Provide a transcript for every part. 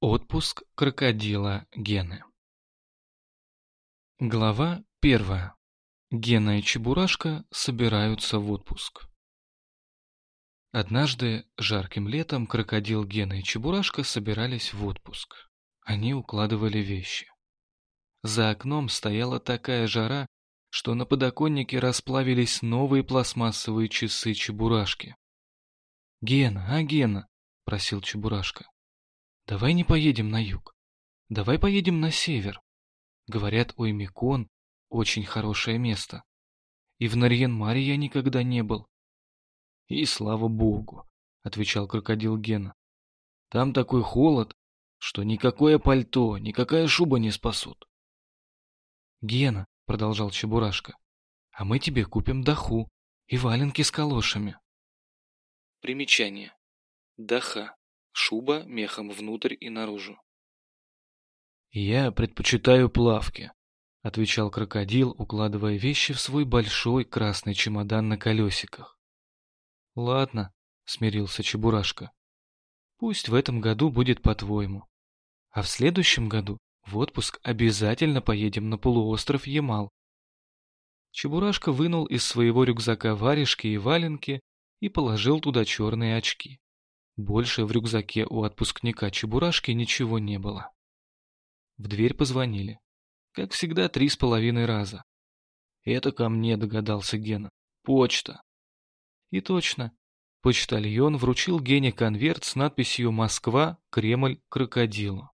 Отпуск крокодила Гены Глава первая. Гена и Чебурашка собираются в отпуск. Однажды, жарким летом, крокодил Гена и Чебурашка собирались в отпуск. Они укладывали вещи. За окном стояла такая жара, что на подоконнике расплавились новые пластмассовые часы Чебурашки. «Гена, а Гена?» – просил Чебурашка. Давай не поедем на юг. Давай поедем на север. Говорят, Оймикон — очень хорошее место. И в Нарьян-Маре я никогда не был. И слава богу, — отвечал крокодил Гена. Там такой холод, что никакое пальто, никакая шуба не спасут. Гена, — продолжал Чебурашка, — а мы тебе купим даху и валенки с калошами. Примечание. Даха Шуба мехом внутрь и наружу. «Я предпочитаю плавки», — отвечал крокодил, укладывая вещи в свой большой красный чемодан на колесиках. «Ладно», — смирился Чебурашка. «Пусть в этом году будет по-твоему. А в следующем году в отпуск обязательно поедем на полуостров Ямал». Чебурашка вынул из своего рюкзака варежки и валенки и положил туда черные очки. Больше в рюкзаке у отпускника Чебурашки ничего не было. В дверь позвонили. Как всегда, три с половиной раза. «Это ко мне», — догадался Гена. «Почта». И точно. Почтальон вручил Гене конверт с надписью «Москва, Кремль, крокодилу».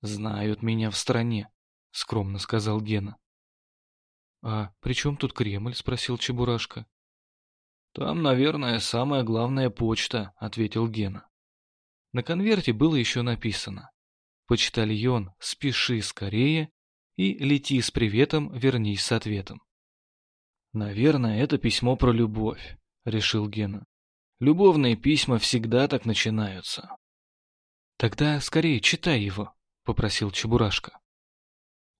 «Знают меня в стране», — скромно сказал Гена. «А при чем тут Кремль?» — спросил Чебурашка. «Там, наверное, самая главная почта», — ответил Гена. На конверте было еще написано «Почтальон, спеши скорее и лети с приветом, вернись с ответом». «Наверное, это письмо про любовь», — решил Гена. «Любовные письма всегда так начинаются». «Тогда скорее читай его», — попросил Чебурашка.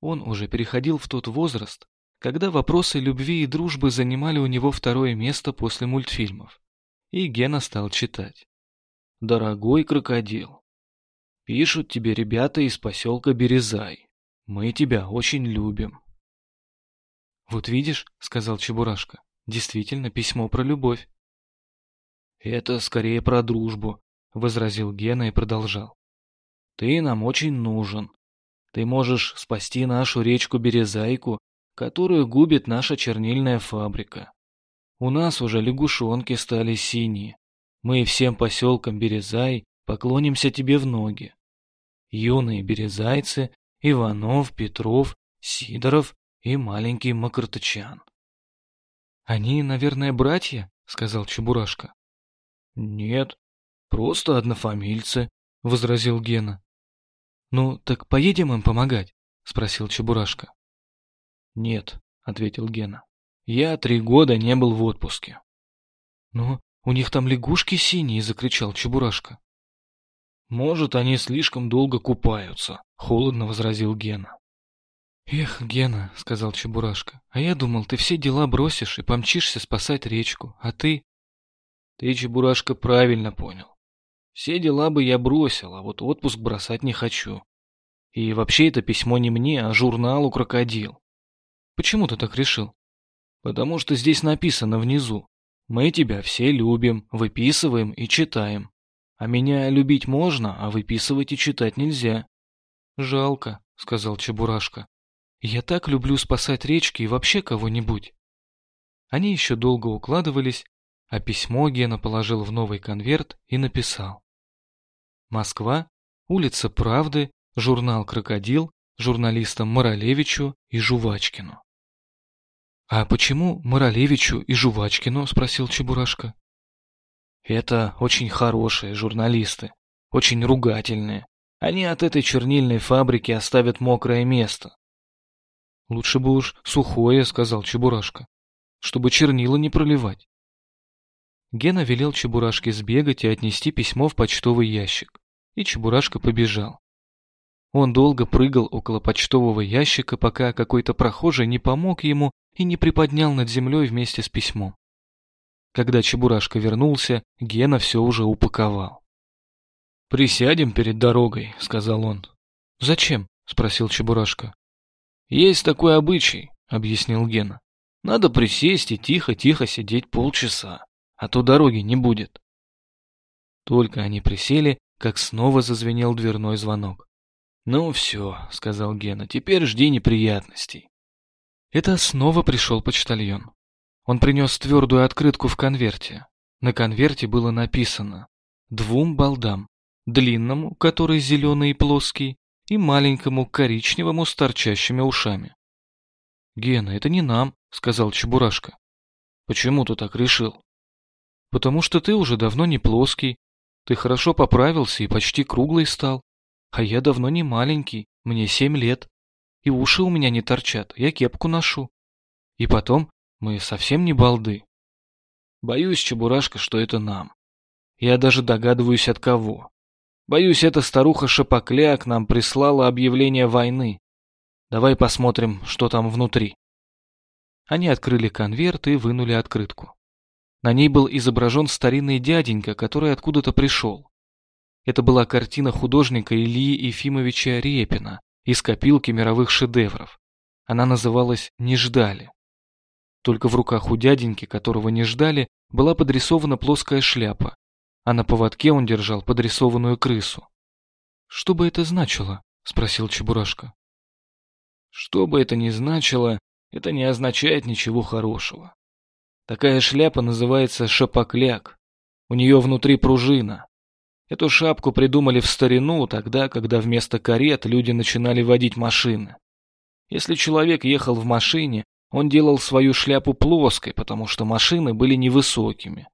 Он уже переходил в тот возраст, когда вопросы любви и дружбы занимали у него второе место после мультфильмов. И Гена стал читать. «Дорогой крокодил, пишут тебе ребята из поселка Березай. Мы тебя очень любим». «Вот видишь», — сказал Чебурашка, — «действительно письмо про любовь». «Это скорее про дружбу», — возразил Гена и продолжал. «Ты нам очень нужен. Ты можешь спасти нашу речку Березайку которую губит наша чернильная фабрика. У нас уже лягушонки стали синие. Мы всем поселкам Березай поклонимся тебе в ноги. Юные березайцы, Иванов, Петров, Сидоров и маленький Макартычан. «Они, наверное, братья?» — сказал Чебурашка. «Нет, просто однофамильцы», — возразил Гена. «Ну, так поедем им помогать?» — спросил Чебурашка. «Нет», — ответил Гена. «Я три года не был в отпуске». «Но у них там лягушки синие», — закричал Чебурашка. «Может, они слишком долго купаются», — холодно возразил Гена. «Эх, Гена», — сказал Чебурашка, — «а я думал, ты все дела бросишь и помчишься спасать речку, а ты...» «Ты, Чебурашка, правильно понял. Все дела бы я бросил, а вот отпуск бросать не хочу. И вообще это письмо не мне, а журналу «Крокодил». Почему ты так решил? Потому что здесь написано внизу. Мы тебя все любим, выписываем и читаем. А меня любить можно, а выписывать и читать нельзя. Жалко, сказал Чебурашка. Я так люблю спасать речки и вообще кого-нибудь. Они еще долго укладывались, а письмо Гена положил в новый конверт и написал. Москва, улица Правды, журнал «Крокодил», журналистам Моралевичу и Жувачкину. «А почему Моралевичу и Жувачкину?» – спросил Чебурашка. «Это очень хорошие журналисты, очень ругательные. Они от этой чернильной фабрики оставят мокрое место». «Лучше бы уж сухое», – сказал Чебурашка, – «чтобы чернила не проливать». Гена велел Чебурашке сбегать и отнести письмо в почтовый ящик, и Чебурашка побежал. Он долго прыгал около почтового ящика, пока какой-то прохожий не помог ему и не приподнял над землей вместе с письмом. Когда Чебурашка вернулся, Гена все уже упаковал. «Присядем перед дорогой», — сказал он. «Зачем?» — спросил Чебурашка. «Есть такой обычай», — объяснил Гена. «Надо присесть и тихо-тихо сидеть полчаса, а то дороги не будет». Только они присели, как снова зазвенел дверной звонок. «Ну все», — сказал Гена, — «теперь жди неприятностей». Это снова пришел почтальон. Он принес твердую открытку в конверте. На конверте было написано «Двум балдам, длинному, который зеленый и плоский, и маленькому коричневому с торчащими ушами». «Гена, это не нам», — сказал Чебурашка. «Почему ты так решил?» «Потому что ты уже давно не плоский, ты хорошо поправился и почти круглый стал. А я давно не маленький, мне семь лет. И уши у меня не торчат, я кепку ношу. И потом, мы совсем не балды. Боюсь, Чебурашка, что это нам. Я даже догадываюсь, от кого. Боюсь, эта старуха Шапокляк нам прислала объявление войны. Давай посмотрим, что там внутри. Они открыли конверт и вынули открытку. На ней был изображен старинный дяденька, который откуда-то пришел. Это была картина художника Ильи Ефимовича Репина из копилки мировых шедевров. Она называлась «Не ждали». Только в руках у дяденьки, которого не ждали, была подрисована плоская шляпа, а на поводке он держал подрисованную крысу. «Что бы это значило?» — спросил Чебурашка. «Что бы это ни значило, это не означает ничего хорошего. Такая шляпа называется шапокляк. У нее внутри пружина. Эту шапку придумали в старину, тогда, когда вместо карет люди начинали водить машины. Если человек ехал в машине, он делал свою шляпу плоской, потому что машины были невысокими.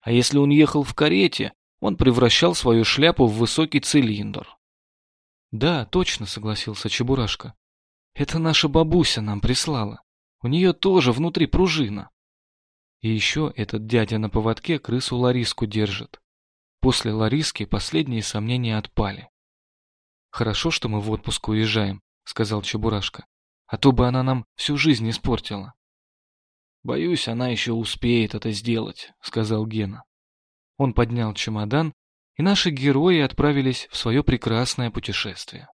А если он ехал в карете, он превращал свою шляпу в высокий цилиндр. «Да, точно», — согласился Чебурашка. «Это наша бабуся нам прислала. У нее тоже внутри пружина». И еще этот дядя на поводке крысу Лариску держит. После Лариски последние сомнения отпали. «Хорошо, что мы в отпуск уезжаем», — сказал Чебурашка. «А то бы она нам всю жизнь испортила». «Боюсь, она еще успеет это сделать», — сказал Гена. Он поднял чемодан, и наши герои отправились в свое прекрасное путешествие.